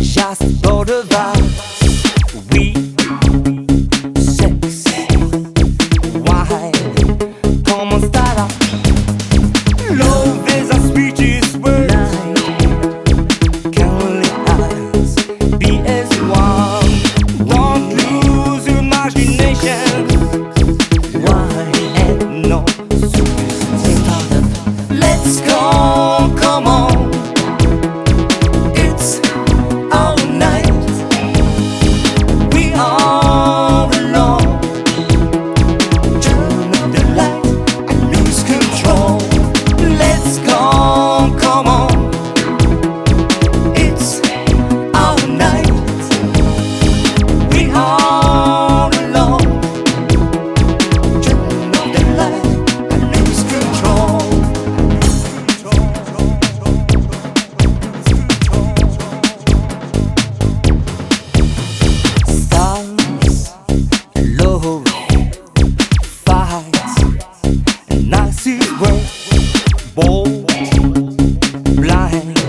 just both of us. We sex, why? come on, start up. Love is the sweetest word. Can only us be as one? Don't lose imagination. Why and no superstition. Let's go. I.